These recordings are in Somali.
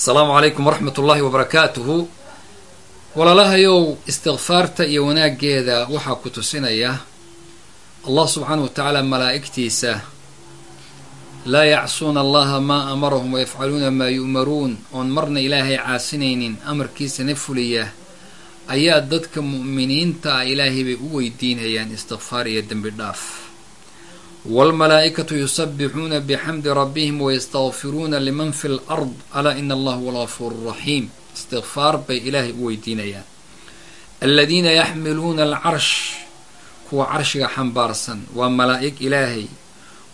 asalaamu calaykum waraxmat ullaahi wabarakaatuhu walaalahayow istikfaarta iyo wanaaggeeda waxaa ku tusinaya allah subxaanahu wa tacaala malaa'igtiisa laa yacsuuna allaha maa amarahum wayafcaluuna maa yu'maruun. Oon marna ilaahay caasinaynin amarkiisana fuliya ayaa dadka mu'miniinta ah ilaahay bay u weydiinayaan istikfaar iyo dembi dhaaf waalmalaa'ikatu yusabbixuuna bixamdi rabbihim wayastakfiruuna liman fi lard alaa ina allah huwa algafuuru raxiim istikfaar bay ilaahay u weydiinayaan aladiina yaxmiluuna alcarsh kuwa carshiga xambaarsan waa malaa'ig ilaahay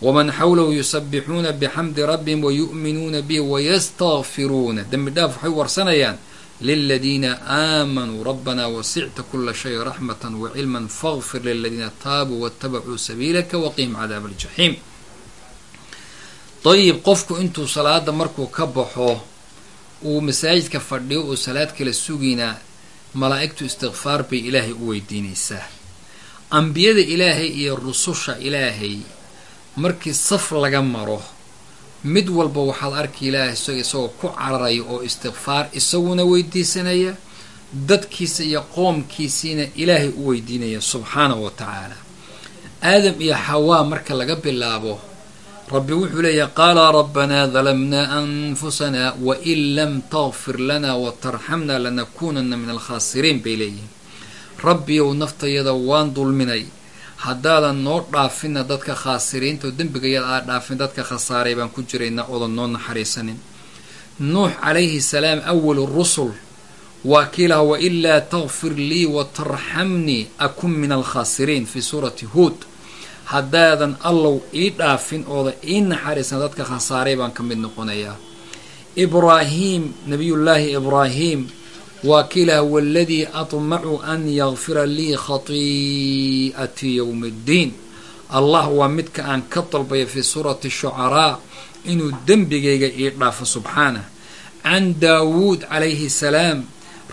waman xawlahu yusabbixuuna bixamdi rabbihim wayu'minuuna bihi wayastakfiruuna dembi dhaaf waxay warsanayaan liladiina aamanuu rabbanaa wasicta kula shay raxmatan wacilman faqfir liladiina taabuu waاtabacuu sabiilaka waqihim cadaaba aljaxiim dayib qofku intuu salaada markuu ka baxo uu masaajidka fadhiyo uu salaad kala sugina malaa'igtu istikfaar bay ilaahay u weydiinaysaa ambiyada ilaahay iyo rususha ilaahay markii saf laga maro mid walba waxaad arki ilaahay isagoo ku cararaya oo istikfaar isaguna weydiisanaya dadkiisa iyo qoomkiisiina ilaahay u weydiinaya subxaanahu wa tacaala. Aadam iyo xawaa marka laga bilaabo rabbi wuxuu leeyahay qaala rabbanaa dalamnaa anfusanaa wain lam takfir lana watarxamna lanakuunana min alkhaasiriin bay leeyihiin. Rabbiyow naftayada waan dulminay haddaadan noo dhaafina dadka khaasiriinta oo dembigayada aad dhaafin dadka khasaaray baan ku jiraynaa oodan noo naxariisanin. Nuux calayhi salaam awalu rusul waa kii laha wailaa takfir lii watarxamnii akun min alkhaasiriin fii suurati huod haddaadan allow ii dhaafin ooda ii naxariisan dadka khasaaray baan ka mid noqonayaa. Ibraahiim nabiyullaahi ibraahiim laha waladii atmacu an yakfira lii khatii'atii yowma ddiin allah waa midka aan ka dalbaya fii suurati shucaraa inuu dembigayga ii dhaafo subxaanah. Can daawuud calayhi salaam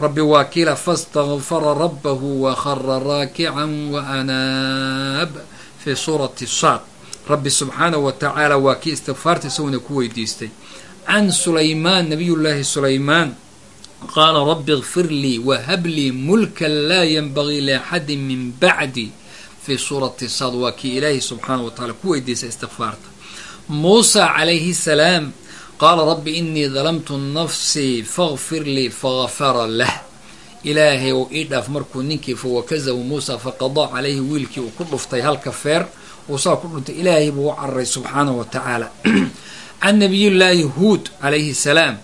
rabbi waa kiila fastakfara rabbahu wakhara raakican wa anaab fii suurati saad. Rabbi subxaanahu wa tacaala waa kii istikfaarta isaguna ku weydiistay. Can sulaymaan nabiyullaahi sulaymaan qaala rabbi ikfir lii wahab lii mulkan laa yanbagii liaxadin min bacdi fii suurati saad waa kii ilaahi subxaanahu wa tacala ku weydiisay istikfaarta muusa calayhi salaam qaala rabbi inii dalamtu nafsii fakfir lii fagafara lah ilaahay ou ii dhaaf markuu ninkii fawakazahu muusa faqadaa calayhi wiilkii uu ku dhuftay halka feer uu saa ku dhuntay ilaahay buu u cararay subxaanahu wa tacaala can nabiyullaahi huud calayhi salaam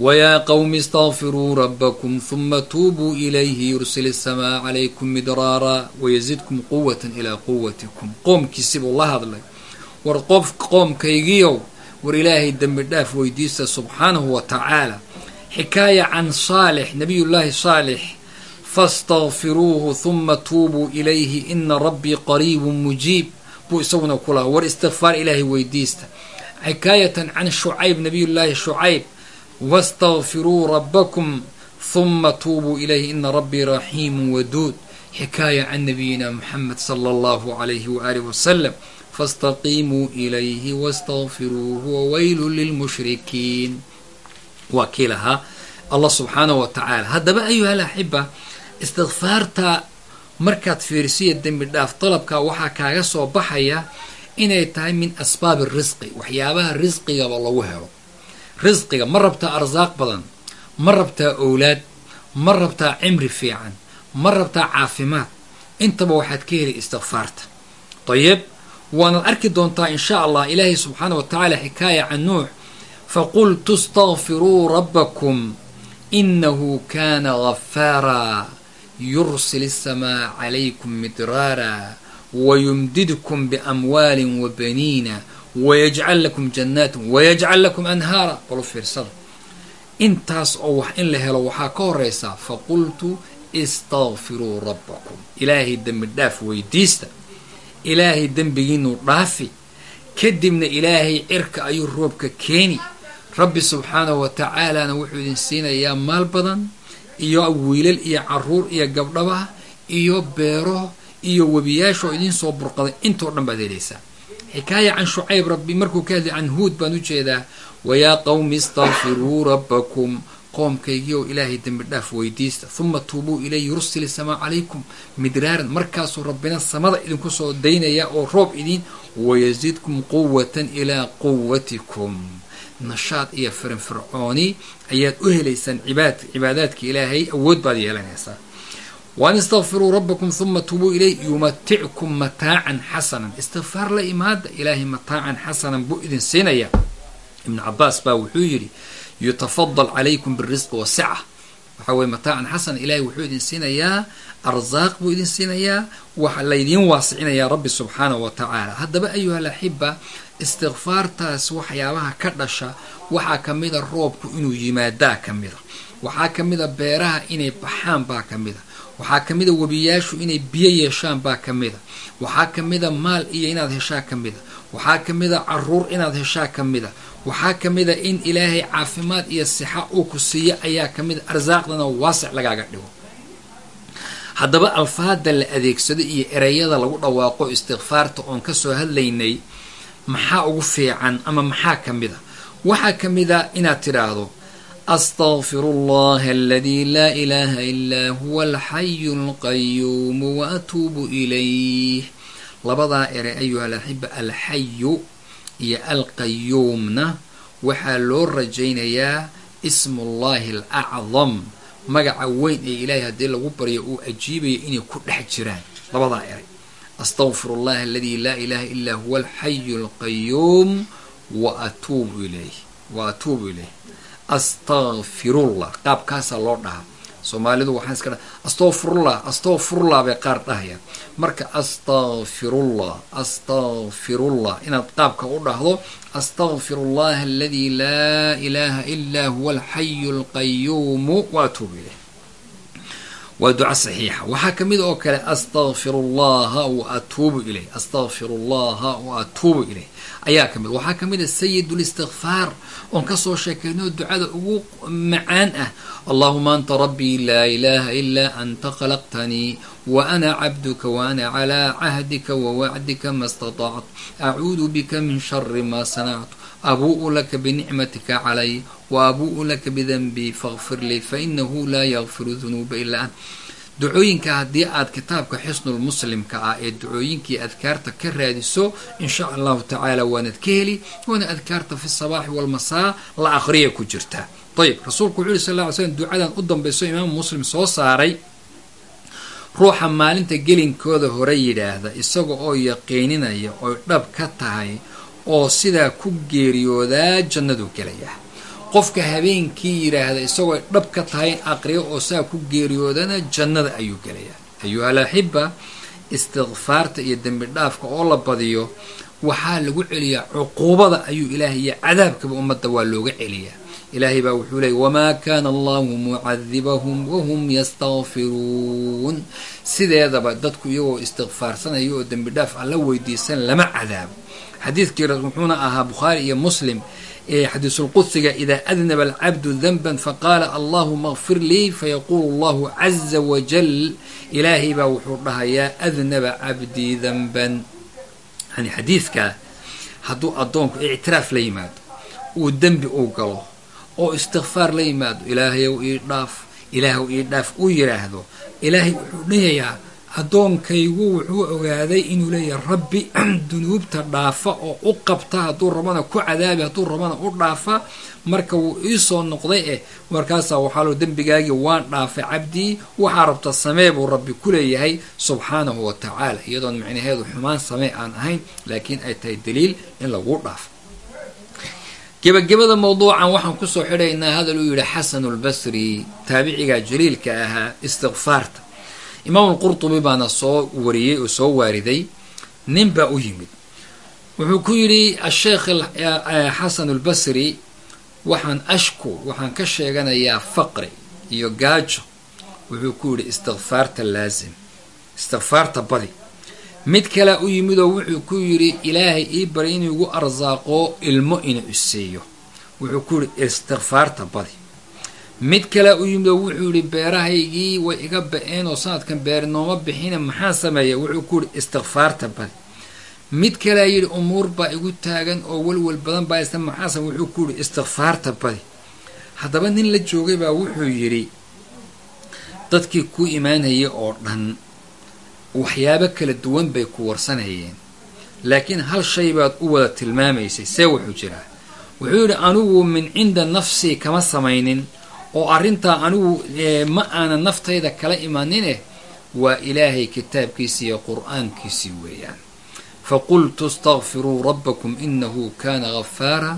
wayaa qowmi istakfiruu rabbakum huma tuubuu ilayhi yursil isamaa calaykum midraara wayazidkum quwatan ilaa quwatikum qoomkiisibuu la hadlay war qof qoomkaygiyow war ilaahay dembi dhaaf weydiista subxaanahu wa tacaala xikaaya can saalix nabiyullaahi saalix fastakfiruuhu huma tuubuu ilayhi ina rabbii qariibun mujiib buu isaguna ku lahaa war istikfaar ilaahay weydiista xikaayatan can shucayb nabiyullaahi shucayb wastakfiruu rabbakum huma tuubuu ilayhi ina rabbii raxiimu waduud xikaaya can nabiyina muxamed sala allahu calayhi waaalih wasalam fastaqiimuu ilayhi wastakfiruuhu wawaylu lilmushrikiin waa kii lahaa allah subxaanahu wa tacaala haddaba ayuha alaxiba istikfaarta markaad fiirsiya dembi dhaaf dalabka waxaa kaaga soo baxaya inay tahay min asbaabi risqi waxyaabaha risqigaba lagu helo risqiga ma rabtaa arsaaq badan ma rabtaa owlaad ma rabtaa cimri fiican ma rabtaa caafimaad intaba waxaad ka heli istikfaarta dayib waanaad arki doontaa in sha allah ilaahay subxaana wa tacaala xikaaya can nuux faqultu istakfiruu rabbakum inahu kana gafaara yursil isamaa calaykum midraara wayumdidkum biamwaalin wabaniina wayajcal lakum jannaatin wayajcal lakum anhaara balu fiirsada intaas oo wax in la helo waxaa ka horeysaa faqultu istakfiruu rabbakum ilaahay dembi dhaaf weydiista ilaahay dembigiinuu dhaafi kadibna ilaahay cirka ayuu roobka keeni rabbi subxaanahu wa tacaalana wuxuu idin siinayaa maal badan iyo wiilal iyo carruur iyo gabdhaba iyo beero iyo webiyaashoo idiin soo burqaday intoo dhan baad helaysaa xikaaya can shucayb rabbi markuu ka hadlay can huud baan u jeedaa wayaa qowmi istakfiruu rabbakum. Qoomkaygiioo ilaahay dembi dhaaf weydiista. Huma tuubuu ilayhi yursili samaa calaykum midraaran. Markaasuu rabbina samada idinku soo daynaya oo roob idin wayasidkum quwatan ilaa quwatikum nashaad iyo firinfircooni ayaad u helaysaan cibaad cibaadaadka ilaahay awood baad yeelanaysaa waan istakfiruu rabbakum huma tuubuu ilayh yumatickum mataacan xasanan istikfaar la imaada ilaahay mataacan xasanan buu idin siinaya ibnu cabaas baa wuxuu yidhi yutafadal calaykum birisqi wasica waxaa weye mataacan xasan ilahay wuxuu idin siinayaa arsaaq buu idin siinayaa waxa laydiin waasicinayaa rabbi subxaanahu wa tacaala haddaba ayuha alaxiba istikfaartaas waxyaabaha ka dhasha waxaa ka mida roobku inuu yimaadaa ka mida waxaa ka mida beeraha inay baxaan baa ka mida waxaa ka mida webiyaashu inay biyo yeeshaan baa ka mida waxaa ka mida maal iyo inaad heshaa ka mida waxaa ka mida carruur inaad heshaa ka mida waxaa ka mida in ilaahay caafimaad iyo sixa uu ku siiyo ayaa ka mida arsaaqdana waasic lagaaga dhigo haddaba alfaada la adeegsado iyo ereyada lagu dhawaaqo istikfaarta oon ka soo hadlaynay maxaa ugu fiican ama maxaa ka mida waxaa ka mida inaad tidhaahdo allaha aladii laa ilaaha ilaa huwa alxayu alqayuumu wa atuubu ilayh labadaa erey ayuha alaxiba alxayu iyo alqayuumna waxaa loo rajaynayaa ismullahi alacdam magaca weyn ee ilaahay haddii lagu baryo uu ajiibayo inay ku dhex jiraan labadaa erey astaqfiru allaha aladii laa ilaha ilaa huwa alxayu alqayuum wa atuubu ilayh wa atuubu ilayh astaqfirullah qaabkaasaa loo dhahaa. Soomaalidu waxaan iska dhaha astaqfirullah astaqfirullah bay qaar dhahayaan marka astaqfirullah astaqfirullah inaad qaabka u dhahdo astaqfiru allaha aladii laa ilaha ilaa huwa alxayu alqayuumu wa atuubu ilayh waa duca saxiixa. Waxaa ka mid oo kale astaqfiru llaha wa atuubu ilayh. Astaqfiru llaha wa atuubu ilayh. Ayaa ka mid waxaa ka mid a sayid listikfaar oon ka soo sheekayno ducada ugu macaan ah. Allahuma anta rabbii laa ilaha ilaa anta khalaqtanii wa ana cabduka wa ana calaa cahdika wa wacdika ma staطact acuudu bika min shari ma sanactu abuu'u laka binicmatika calay wa abuu'u laka bidanbii faغfir lii fainahu laa yakfiru dunuuba ilaa ant ducooyinka haddii aad kitaabka xisnulmuslimka ah ee ducooyinkii adkaarta ka raadiso insha allahu tacaala waanad ka heli waana adkaarta fi sabaaxi walmasaa la aqriya ku jirta ayib rasuulku wuxu yuri sal ly slam ducadan u dambayso imaamu muslim soo saaray ruuxa maalinta gelinkooda hore yidhaahda isaga oo yaqiininaya oy dhab ka tahay oo sidaa ku geeriyoodaa jannadu gelaya. Qofka habeenkii yidhaahda isagoo ay dhab ka tahay aqriyo oo saa ku geeriyoodana jannada ayuu gelayaa ayuha alaxiba istikfaarta iyo dembi dhaafka oo la badiyo waxaa lagu celiyaa cuquubada ayuu ilaahay iyo cadaabkaba ummadda waa looga celiyaa ilaahay baa wuxuu leeyay wamaa kaana allahu mucadibahum wahum yastakfiruun sideedaba dadku iyagoo istikfaarsanaya oo dembi dhaaf alla weydiisan lama cadaabo xadiidkii wuxuuna ahaa bukhaari iyo muslim xadiisulqudsiga idaa adnaba alcabdu danban faqaala allahuma kfir lii fayaquulu allahu caza wajal ilaahay baa wuxuu dhahayaa adnaba cabdii danban yani xadiidkaa hadduu addoonku ictiraaf la yimaado uu dembi uu galo oo istikfaar la yimaado ilaahayow ii dhaaf ilaahw ii dhaaf uu yidhaahdo ilaahay wuxuu dhayayaa addoonkaygu wuxuu ogaaday inuu leeyahay rabbi dunuubta dhaafa oo u qabta hadduu rabana ku cadaabi hadduu rabana u dhaafa marka wuu iisoo noqday eh markaasaa waxaa loo dembigaagii waan dhaafay cabdii waxaa rabta samee buu rabbi ku leeyahay subxaanahu wa tacaala. Iyadoon micnaheedu xumaan samee aan ahayn laakiin ay tahay daliil in laguu dhaafo gebagabada mawduucan waxaan ku soo xidhaynaa hadal uu yidhi xasanulbasri taabiciga jaliilka ahaa istikfaarta imaam lqurtubi baana soo wariyey oo soo waariday nin baa u yimid. Wuxuu ku yidhi asheekh xasan albasri waxaan ashku waxaan ka sheeganayaa faqri iyo gaajo. Wuxuu ku yidhi istikfaarta laasim istikfaarta badi mid kalea u yimid oo wuxuu ku yidhi ilaahay ii bari inuu igu arsaaqo ilmo inuu isiiyo wuxuu ku yidhi istikfaarta badi. Mid kale u yimid oo wuxuu yidhi beerahaygii way iga ba'een oo sanadkan beeri nooma bixina maxaa sameeya? Wuxuu ku yidhi istikfaarta badi. Mid kalea yidhi umuur baa igu taagan oo welwel badan baa isna maxaasan wuxuu ku yidhi istikfaarta badi. Haddaba nin la joogay baa wuxuu yidhi dadkii ku imaanayay oo dhan waxyaabo kala duwan bay ku warsanayeen. Laakiin hal shay baad u wada tilmaamaysay see wuxuu jiraa. Wuxuu yidhi anigu min cinda nafsii kama samaynin oo arrintaa anigu ma aanan naftayda kala imanine waa ilaahay kitaabkiisii iyo qur'aankiisii weeyaan. Faqultu istakfiruu rabbakum inahu kana gafaara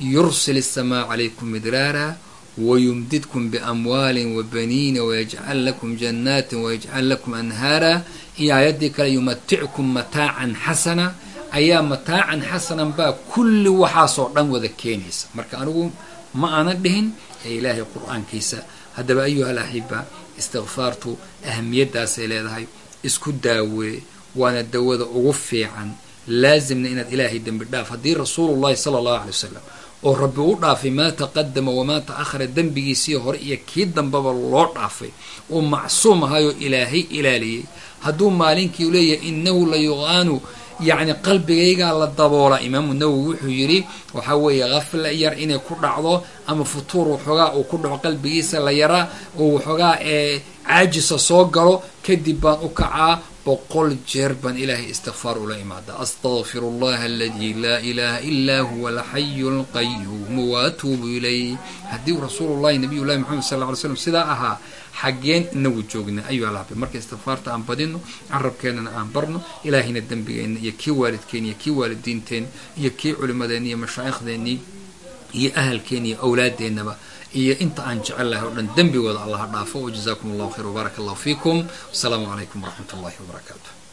yursil الsamaa calaykum midraara wayumdidkum biamwaalin wabaniina wayajcal lakum jannaati wayajcal lakum anhaara iyo aayaddii kale yumatickum mataacan xasana ayaa mataacan xasanan baa kulli waxaasoo dhan wada keenaysa marka anigu ma aanan dhihin ee ilaahay qur'aankiisa haddaba ayuha alaxiba istikfaartu ahamiyaddaasay leedahay isku daawee waana dawada ugu fiican laasimna inaad ilaahay dembi dhaaf haddii rasuulu llahi sala allahu alay wasalam oo rabbi u dhaafay maa taqadama wamaa ta'ahara dembigiisii hore iyo kii dambaba loo dhaafay. Oo macsuum ahayoo ilaahay ilaaliyey. Hadduu maalinkii leeyahay innahu la yuqaanu yacni qalbigaygaa la daboolaa imaamu nawowi wuxuu yidhi waxaa weeye kafla yar inay ku dhacdo ama futuur waxoogaa uu ku dhaco qalbigiisa la yaraa oo waxoogaa ee caajisa soo galo kadib baan u kacaa boqol jeer baan ilaahay istikfaar ula imaada. Astaqfiru allaha aladii laa ilaaha ilaa huwa alxayu alqayuumu waatuubu ilayh. Haddii rasuulullahi nabiy llahi moxamed sal ly slam sidaa ahaa xaggeen inagu joogna ayuu alaabay marka istikfaarta aan badino carabkeennana aan barno ilaahayna dembigeenna iyo kii waalidkeen iyo kii waalidiinteen iyo kii culimadeenna iyo mashaaikhdeenii iyo ahalkeen iyo awlaadeennaba iyo inta aan jecel lahay o dhan dembigooda allaha dhaafo. Wajazaakum allahu khayr wbaaraka allahu fiikum. Wasalaamu calaykum waraxmat ullahi wabarakaatu